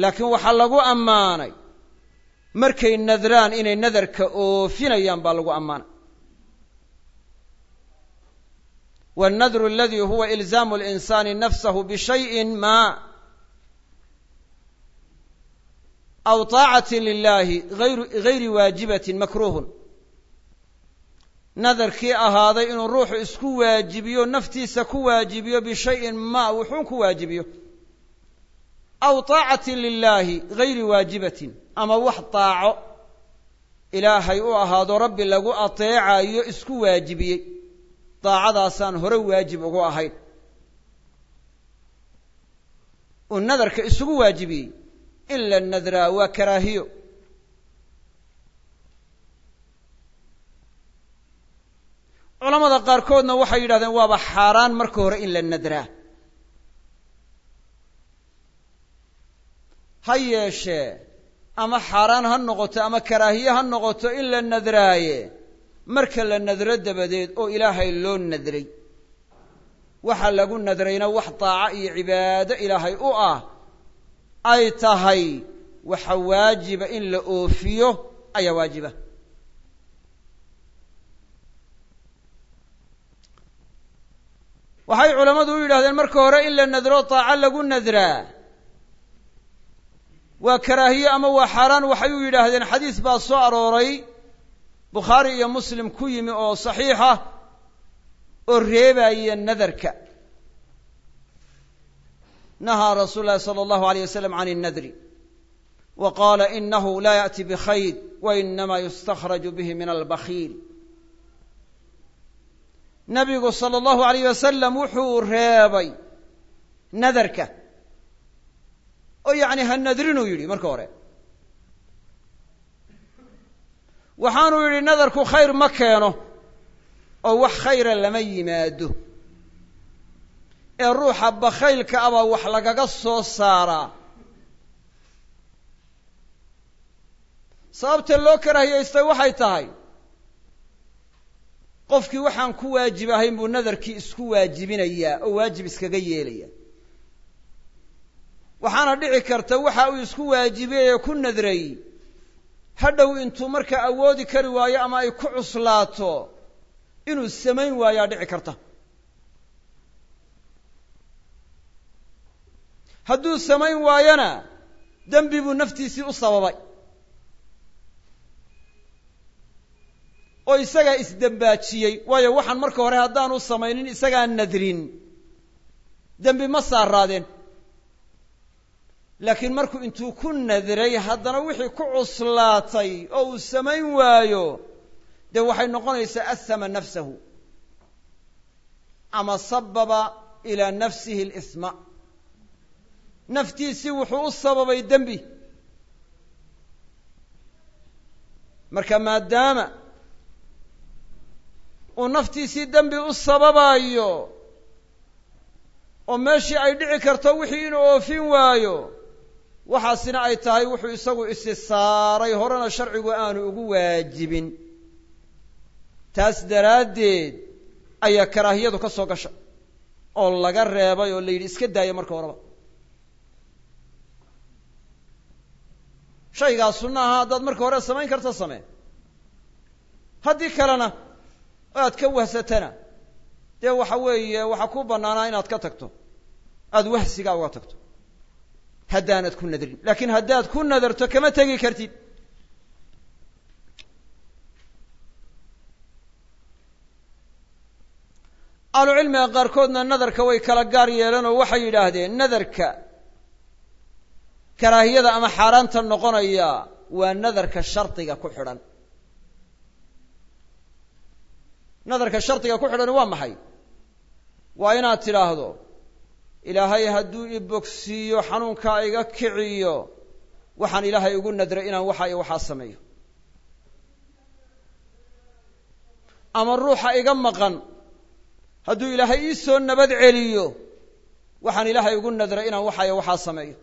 S1: Laakiin waxaa lagu ammaanay markay nadraan inay nadarka oofinayaan baa lagu ammaanay wاlnadru aladi huwa ilzaamu اlinsaani nafsahu bishayin ma aw طaacati lilahi gayri waajibatin makruuhun nadarkii ahaaday inuu ruuxu isku waajibiyo naftiisa ku waajibiyo bishayin ma wuxuun ku waajibiyo aw طaacatin lilahi gayri waajibatin ama wax daaco ilaahay u ahaado rabbi lagu ateecayo isku waajibiyey. Daacadaasaan hore waajib ugu ahayn. Uu nadarka isugu waajibiyey. In la nadraa waa karaahiyo. Culamada qaarkoodna waxay yidhahdeen waaba xaaraan marka hore in la nadraa. Ha yeeshee ama xaaraan ha noqoto ama karaahiye ha noqoto in la nadraaye. Marka la nadro dabadeed oo ilaahay loo nadray waxa lagu nadrayna wax daaco iyo cibaado ilaahay u ah ay tahay waxa waajiba in la oofiyo ayaa waajiba. Waxay culammadu u yidhahdeen marka hore in la nadro daaco lagu nadraa waa karaahiye ama waa xaaraan? Waxay u yidhaahdeen xadiis baa soo arooray bukhaari iyo muslim ku yimi oo saxiixa oo reebaya nadarka. Nahaa rasuulu llahi sala allahu aleyh wasalam can innadri wa qaala inahu laa yaأti bikhayr wa inama yustakhraju bihi min albakhiil nabigu sala allahu alayh wasalam wuxuu reebay nadarka oo yacni ha nadrinuu yidhi marka hore. Waxaanuu yidhi nadarku khayr ma keeno oo wax khayra lama yimaado. Ee ruuxa bakhaylka abaa wax lagaga soo saaraa. Sababta loo karahiyaystay waxay tahay qofkii waxaan ku waajib ahayn buu nadarkii isku waajibinayaa oo waajib iskaga yeelaya waxaana dhici karta waxa uu isku waajibiyey ee ku nadray. Hadhow intuu markaa awoodi kari waayo ama ay ku cuslaato inuu samayn waayaa dhici karta. Hadduu samayn waayona dembi buu naftiisii u sababay. Oo isagaa isdembaajiyey waayo waxaan marka hore haddaanu samaynin isagaa nadrin. Dembi ma saaraadeen laakiin markuu intuu ku nadray haddana wixii ku cuslaatay oo uu samayn waayo dee waxay noqonaysaa ashama nafsahu. Ama sababa ilaa nafsihi alisma naftiisii wuxuu u sababay dembi. Marka maadaama uu naftiisii dembi u sababayo oo meeshii ay dhici karto wixii inuu oofin waayo waxaasina ay tahay wuxuu isagu isi saaray horena sharcigu aanu ugu waajibin. Taas daraaddeed ayaa karaahiyadu ka soo gasha oo laga reebay oo la yidhi iska daaya marka horeba. Shaygaa sunnaha haddaad marka hore samayn karta samee. Haddii kalena aad ka wahsatana dee waxa weeye waxaa ku bannaanaa inaad ka tagto. Aada wahsigaa uga tagto haddaanad ku nadrin. Laakiin haddaad ku nadarto kama tegi kartid. Ahlucilmiga qaarkoodna nadarka way kala gaar yeeleen oo waxay yidhaahdeen nadarka karaahiyada ama xaaraanta noqonaya waa nadarka shardiga ku xidhan. Nadarka shardiga ku xidhan waa maxay? Waa inaad tidhaahdo ilaahay hadduu i bogsiiyo xanuunkaa iga kiciyo waxaan ilaahay ugu nadray inaan waxaa iyo waxaa sameeyo. Ama ruuxa iga maqan hadduu ilaahay ii soo nabad celiyo waxaan ilaahay ugu nadray inaan waxaa iyo waxaa sameeyo.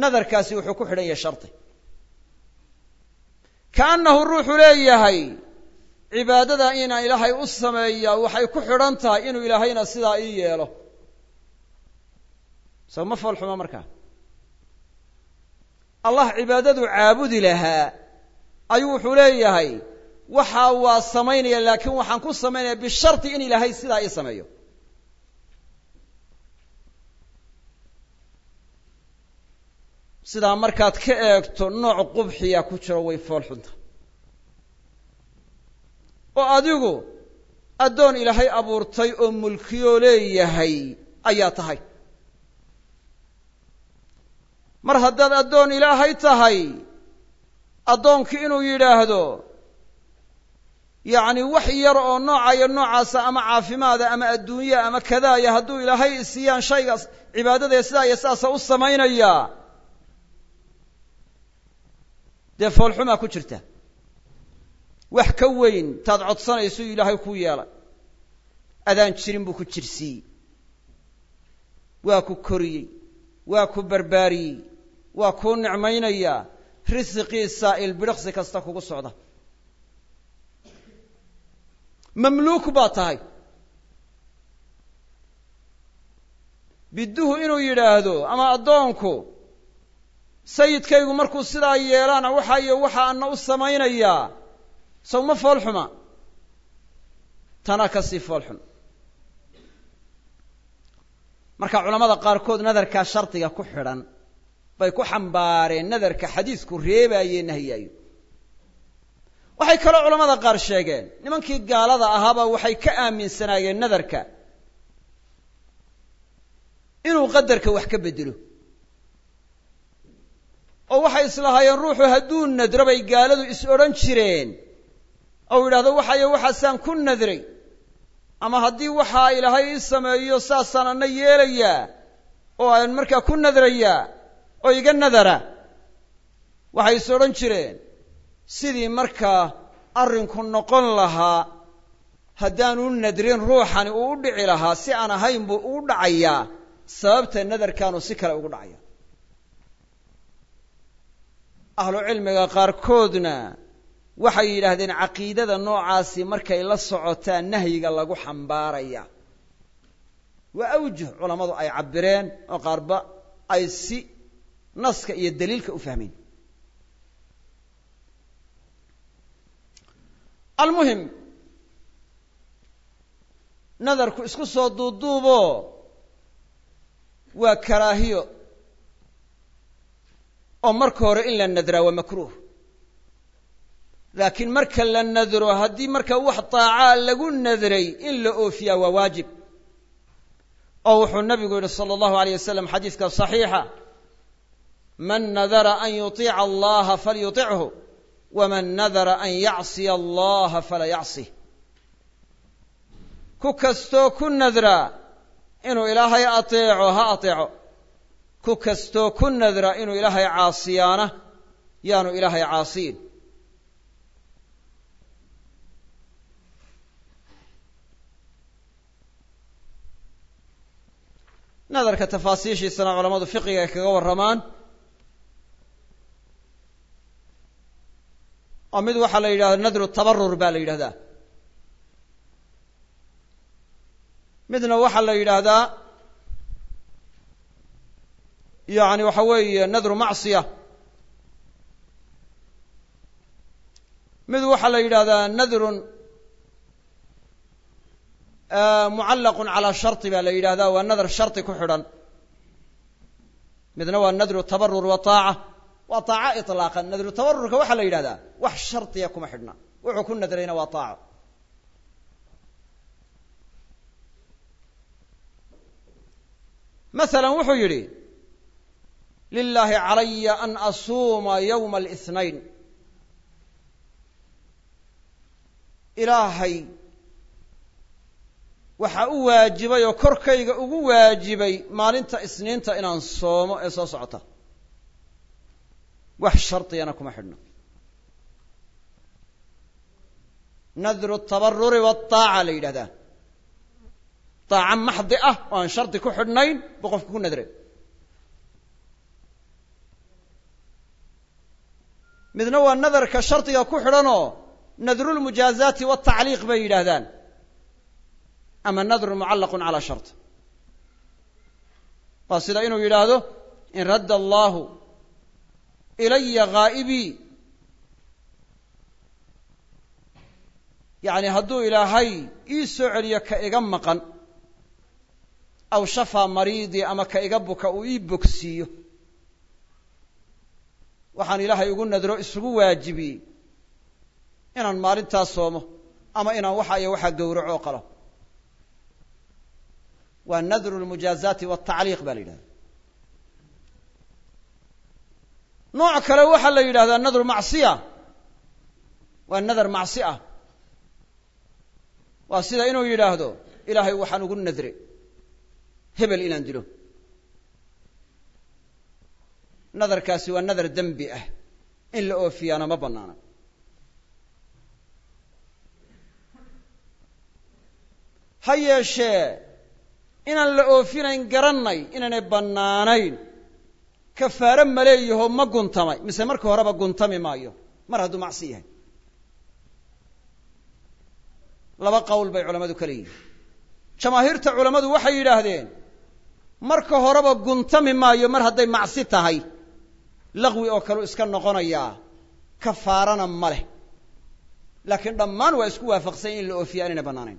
S1: Nadarkaasi wuxuu ku xidhan yahay shardi kaannahu ruuxu leeyahay cibaadada inaan ilaahay u sameeyaa waxay ku xidhan tahay inuu ilaahayna sidaa ii yeelo. Soo ma foolxuma markaa? Allah cibaadadu caabudi lahaa. Ayuu wuxuu leeyahay waxaa waa samaynaya laakiin waxaan ku samaynaya bisharti in ilaahay sidaa ii sameeyo. Sidaa markaad ka eegto nooc qubxiya ku jiro way foolxunta oo adigu addoon ilaahay abuurtay oo mulkiyoo leeyahay ayaa tahay. Mar haddaad addoon ilaahay tahay addoonkii inuu yidhaahdo yacni wax yar oo noocayo noocaasa ama caafimaada ama adduunya ama kadaaya hadduu ilaahay isiiyaan shaygaas cibaadadee sidaa iyo sidaasa u samaynayaa dee foolxumaa ku jirta wax ka weyn taad codsanayso ilaahay ku yeelay. Adaan jirin buu ku jirsiiyey waa ku koriyey. Waa ku barbaariyey. Waa kuu nicmaynayaa. Risiqiisaa ilbidhiqsi kasta kugu socda. Mamluuk baa tahay. Bidduhu inuu yidhaahdo ama addoonku sayidkaygu markuu sidaa yeelaana waxa iyo waxa ana u samaynayaa sow ma fool xuma? Tanaa ka sii fool xun. Marka culamada qaarkood nadarkaa shardiga ku xidhan bay ku xambaareen nadarka xadiisku reebaaye nahiyaayo waxay kaloo culamada qaar sheegeen nimankii gaalada ahaaba waxay ka aaminsanaayeen nadarka inuu qadarka wax ka bedelo oo waxay islahaayeen ruuxu hadduu nadro bay gaaladu is odhan jireen ou yidhahdo waxayo waxaasaan ku nadray. Ama haddii waxaa ilaahay ii sameeyo saasaan ana yeelayaa oo aan markaa ku nadrayaa oo iga nadara waxay is odhan jireen sidii markaa arrinku noqon lahaa haddaanu nadrin ruuxani uu u dhici lahaa si aan ahayn buu ugu dhacayaa sababta nadarkaanu si kale ugu dhacaya waxay yidhaahdeen caqiidada noocaasi markay la socotaan nahyiga lagu xambaaraya. Waa awjuh culammadu ay cabireen oo qaarba ay si naska iyo daliilka u fahmeen. Almuhim nadarku isku soo duuduubo waa karaahiyo oo marka hore in la nadraa waa makruuh laakiin marka la nadro haddii marka wax daacaa lagu nadray in la oofiyaa waa waajib. Oo wuxuu nabigu yihi sala allahu alayh wasalam xadiiska saxiixa man nadara an yuطiica allaha falyuطichu waman nadara an yacsiya allaha fala yacsih ku kastoo ku nadraa inuu ilaahay ateeco ha ateeco. Ku kastoo ku nadra inuu ilaahay caasiyaana yaanu ilaahay caasiyin nadarka tafaasiishiisana culamadu fiqiga ay kaga warramaan. Oo mid waxaa la yidhahda nadru tabarur baa la yidhahdaa. Midna waxaa la yidhaahdaa yani waxa weeye nadru macsiya. Mid waxaa la yidhahdaa nadrun mucallaqun calaa shardi baa la yidhahdaa waa nadar shardi ku xidhan. Midna waa nadru tabarur wa taaca. Waa taaca iطlaaqan nadru tabarurka waxaa la yidhahdaa wax shardiya kuma xidhna. Wuxuu ku nadrayna waa taaco masala wuxuu yidhi lilaahi calaya an asuuma yowma alihnayn ilaahay waxaa u waajibay oo korkayga ugu waajibay maalinta isniinta inaan soomo ee soo socota. Wax shardiyana kuma xidhno. Nadru tabaruri waaaca la yidhahdaa. Daaca maxdi ah oo aan shardi ku xidhnayn buu qofka ku nadray midna waa nadarka shardiga ku xidhanoo nadrulmujaazaati watacliiq bay yidhaahdaan ama nadrun mucallaqun calaa shart. Waa sida inuu yidhaahdo in radda allahu ilaya ghaa'ibii yacni hadduu ilaahay ii soo celiyo ka iga maqan aw shafaa mariidii ama ka iga buka uu ii bogsiiyo. Waxaan ilaahay ugu nadro isugu waajibiyey inaan maalintaas soomo ama inaan waxa iyo waxaa gowraco qalo waa nadru lmujaazaati waltacliiq baa la yidhahda nooc kale waxaa la yidhahdaa nadru macsiya. Waa nadar macsi ah waa sida inuu yidhaahdo ilaahay waxaan ugu nadre. Hebel inaan dilo. Nadarkaasi waa nadar dembi ah. In la oofiyaana ma bannaana. Ha yeeshee inaan la oofinayn garannay inaanay bannaanayn. Kafaare maleeyaho ma guntamay. Mise marka horeba guntami maayo. Mar hadduu macsi yahay. Laba qowl bay culammadu ka leeyihiin jamaahiirta culammadu waxay yidhaahdeen marka horeba guntami maayo mar hadday macsi tahay laqwi oo kaleu iska noqonayaa kafaarana ma leh. Laakiin dhammaan waa isku waafaqsanya in la oofiya inayna bannaanayn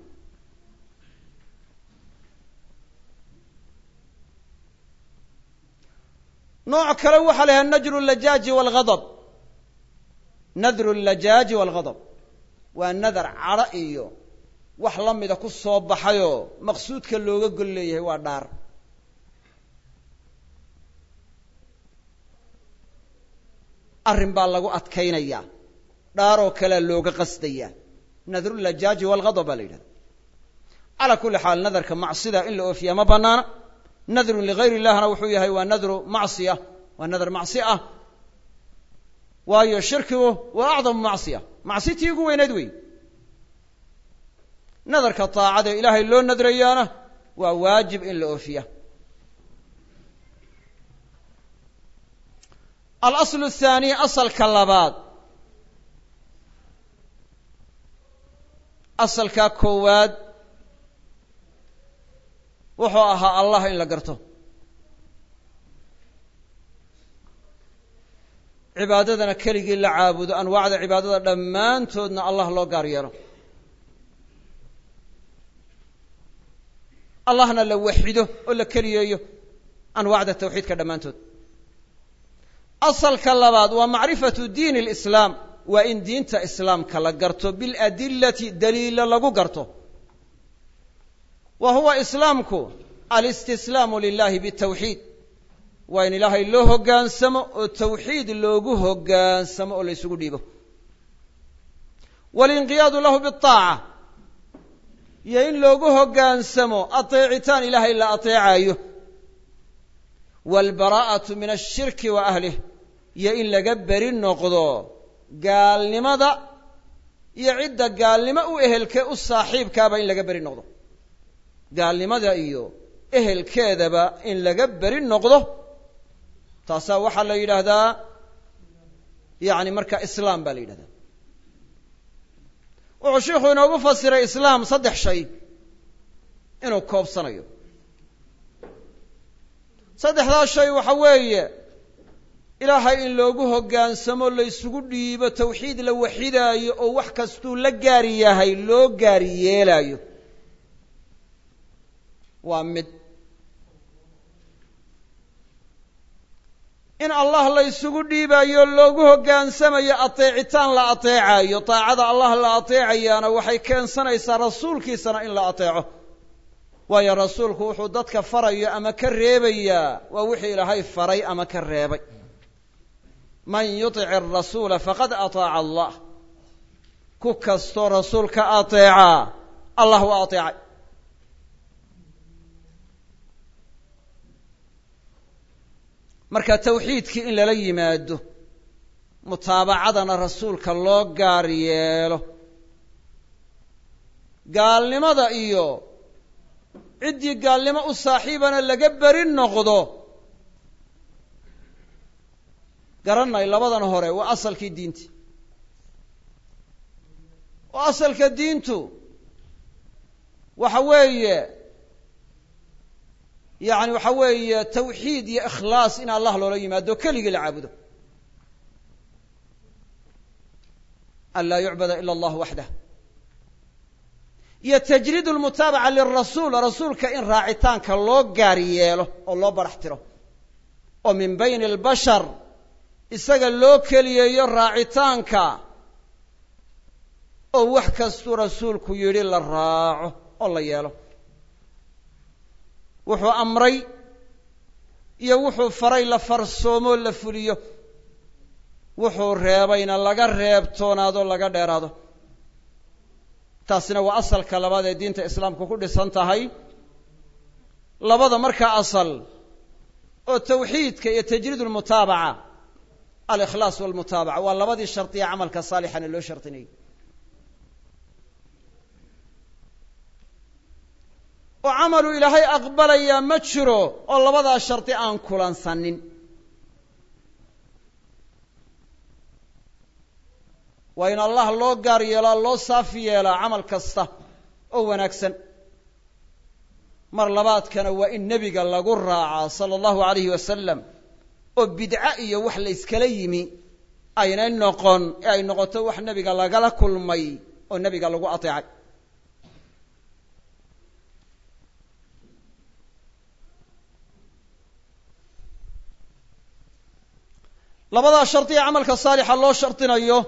S1: nooc kale waxaa la yahay najru lajaaji walghadab. Nadru lajaaji walghadab. Waa nadar cadho iyo wax la mida ku soo baxayoo maqsuudka looga gol leeyahay waa dhaar. Arrin baa lagu adkaynayaa dhaaroo kalea looga qasdayaa nadrulajaaji walghadab baa la yidhahda calaa kulli xaal nadarka macsida in la oofiyaa ma bannaana nadrun ligayr illahna wuxuu yahay waa nadru macsiya waa nadar macsi ah. Waayo shirkigu waa acdamu macsiya. Macsi tii ugu weyneyd wey nadarka taacada ee ilaahay loo nadrayaana waa waajib in la oofiya alaslu athaaniy asalka labaad. Asalkaa koowaad wuxuu ahaa allah in la garto. Cibaadadana keligii la caabudo anwaacda cibaadada dhammaantoodna allah loo gaar yeelo. Allahna la waxido oo la keliyeeyo anwaacda tawxiidka dhammaantood. Asalka labaad waa macrifatu diin alislaam waa in diinta islaamka la garto biladillati daliila lagu garto wa huwa islaamku alistislaamu lilahi bitawxiid. Waa in ilaahay loo hoggaansamo oo tawxiid loogu hoggaansamo oo la ysugu dhiibo. Walinqiyaadu lahu biaaca iyo in loogu hoggaansamo ateecitaan ilaahay la ateecayo waalbaraa'atu min ashirki wa ahlih iyo in laga beri noqdo gaalnimada iyo cidda gaalnimo u ehelkee u saaxiibkaaba in laga beri noqdo gaalnimada iyo ehelkeedaba in laga beri noqdo. Taasaa waxaa la yidhaahdaa yani marka islaam baa la yidhahdaa. Wuxuu sheikhu inoogu fasiray islaam saddex shay inuu koobsanayo. Saddexdaas shay waxa weeye ilaahay in loogu hoggaansamo laysugu dhiibo tawxiid la waxidaayo oo wax kastuu la gaari yahay loo gaari yeelaayo waa mid in allah la ysugu dhiibayo loogu hoggaansamayo ateecitaan la ateecayo taacada allah la ateecayaana waxay keensanaysaa rasuulkiisana in la ateeco. Waayo rasuulku wuxuu dadka farayo ama ka reebayaa waa wixii ilaahay faray ama ka reebay. Man yutic arasuula faqad ataaca allah. Ku kastoo rasuulka ateecaa allah waa ateecay marka tawxiidkii in lala yimaado mutaabacadana rasuulka loo gaar yeelo. Gaalnimada iyo ciddii gaalnimo u saaxiibana laga beri noqdo garanay labadan hore waa asalkii diinti. Oo asalka diintu waxa weeye yani waxa weeye tawxiid iyo ikhlaas in allah loola yimaado keligii la caabudo. An laa yucbada ila allah waxdah. Iyo tajriid lmutaabaca lirasuul rasuulka in raacitaanka loo gaar yeelo oo loo barax tiro. Oo min bayni albashar isaga loo keliyeeyo raacitaanka. Oo wax kastuu rasuulku yidhi la raaco oo la yeelo wuxuu amray iyo wuxuu faray la farsoomoo la fuliyo. Wuxuu reebayna laga reebtoonaado laga dheeraado. Taasina waa asalka labaad ee diinta islaamku ku dhisan tahay. Labada markaa asal oo tawxiidka iyo tajriid lmutaabaca alikhlaas walmutaabaca waa labadii shardiya camalka saalixana loo shardinayay oo camalu ilaahay aqbalayaa ma jiro oo labadaa shardi aan kulansanin waa in allah loo gaar yeelaa loo saafi yeelaa camal kasta oo wanaagsan. Mar labaadkana waa in nebiga lagu raacaa sala allahu alayhi wasalam oo bidco iyo wax la yskala yimi aynay noqon ee ay noqoto wax nebiga lagala kulmay oo nebiga lagu ateecay labadaa shardi ee camalka saalixa loo shardinayo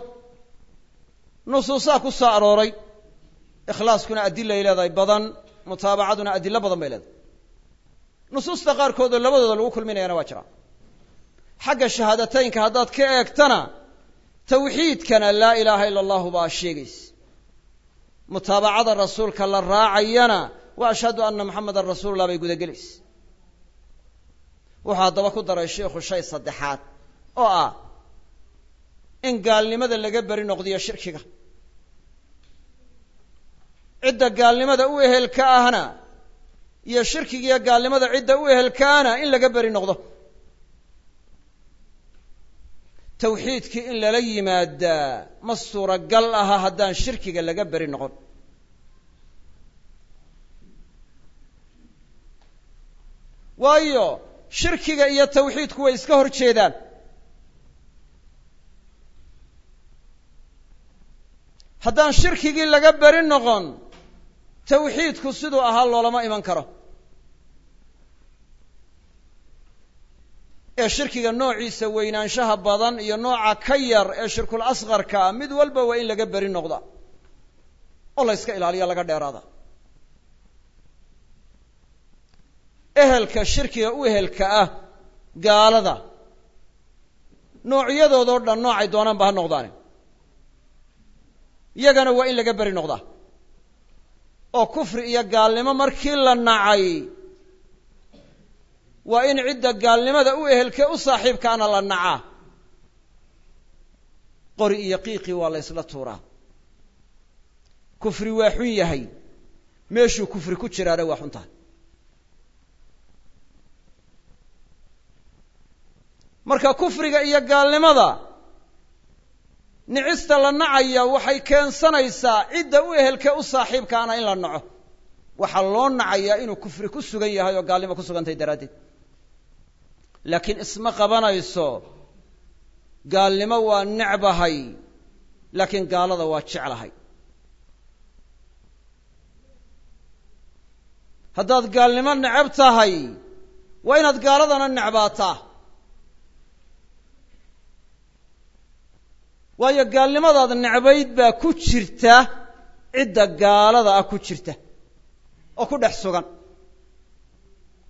S1: nusuusaa ku soo arooray. ikhlaaskuna adilay leedahay badan mutaabacaduna adilo badan bay leedahay. nusuusta qaarkood oo labadooda lagu kulminayana waa jira xagga shahaadateynka haddaad ka eegtana tawxiidkana laa ilaaha ila allahu baa sheegaysa. mutaabacada rasuulka la raacayana wa ashhadu anna maxamedan rasuulullah bay gudagelaysa. wuxuu haddaba ku daray sheikhu shay saddexaad oo ah in gaalnimada laga beri noqdiyo shirkiga. Cidda gaalnimada u ehelka ahna iyo shirkigiiyo gaalnimada cidda u ehelkaana in laga beri noqdo. Tawxiidkii in lala yimaadaa ma suuragal aha haddaan shirkiga laga beri noqon. Waayo shirkiga iyo tawxiidku way iska hor jeedaan haddaan shirkigii laga beri noqon tawxiidku siduu ahaa loolama iman karo. Ee shirkiga noociisa weynaanshaha badan iyo nooca ka yar ee shirkul asqarka ah mid walba waa in laga beri noqda oo layska ilaaliya laga dheeraada. Ehelka shirkiga u ehelka ah gaalada noocyadoodoo dhan noocay doonaan ba ha noqdaane iyagana waa in laga beri noqdaa. Oo kufri iyo gaalnimo markii la nacay waa in cidda gaalnimada u ehelkee u saaxiibkaana la nacaa qori iyo qiiqii waa la ysla tuuraa. Kufri waa xun yahay. Meeshuu kufri ku jiraana waa xun tahay. Marka kufriga iyo gaalnimada nicista la nacaya waxay keensanaysaa cidda u ehelkee u saaxiibkaana in la naco. Waxaa loo nacayaa inuu kufri ku sugan yahay oo gaalnimo ku sugantahay daraaddeed. Laakiin isma qabanayso gaalnimo waa necbahay laakiin gaalada waa jeclahay. Haddaad gaalnimo necab tahay waa inaad gaaladana necbaataa waayo gaalnimadaad necbayd baa ku jirta cidda gaalada ah ku jirta oo ku dhex sugan.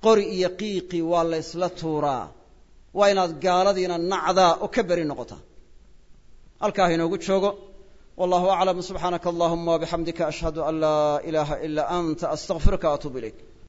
S1: Qori iyo qiiqi waa la ysla tuuraa. Waa inaad gaaladiina nacdaa oo ka beri noqotaa. Halkaah inoogu joogo. Wallahu aclam. Subxaanaka allahuma wabixamdika ashhadu an laa ilaaha ilaa anta astaqfiruka atuub ilayk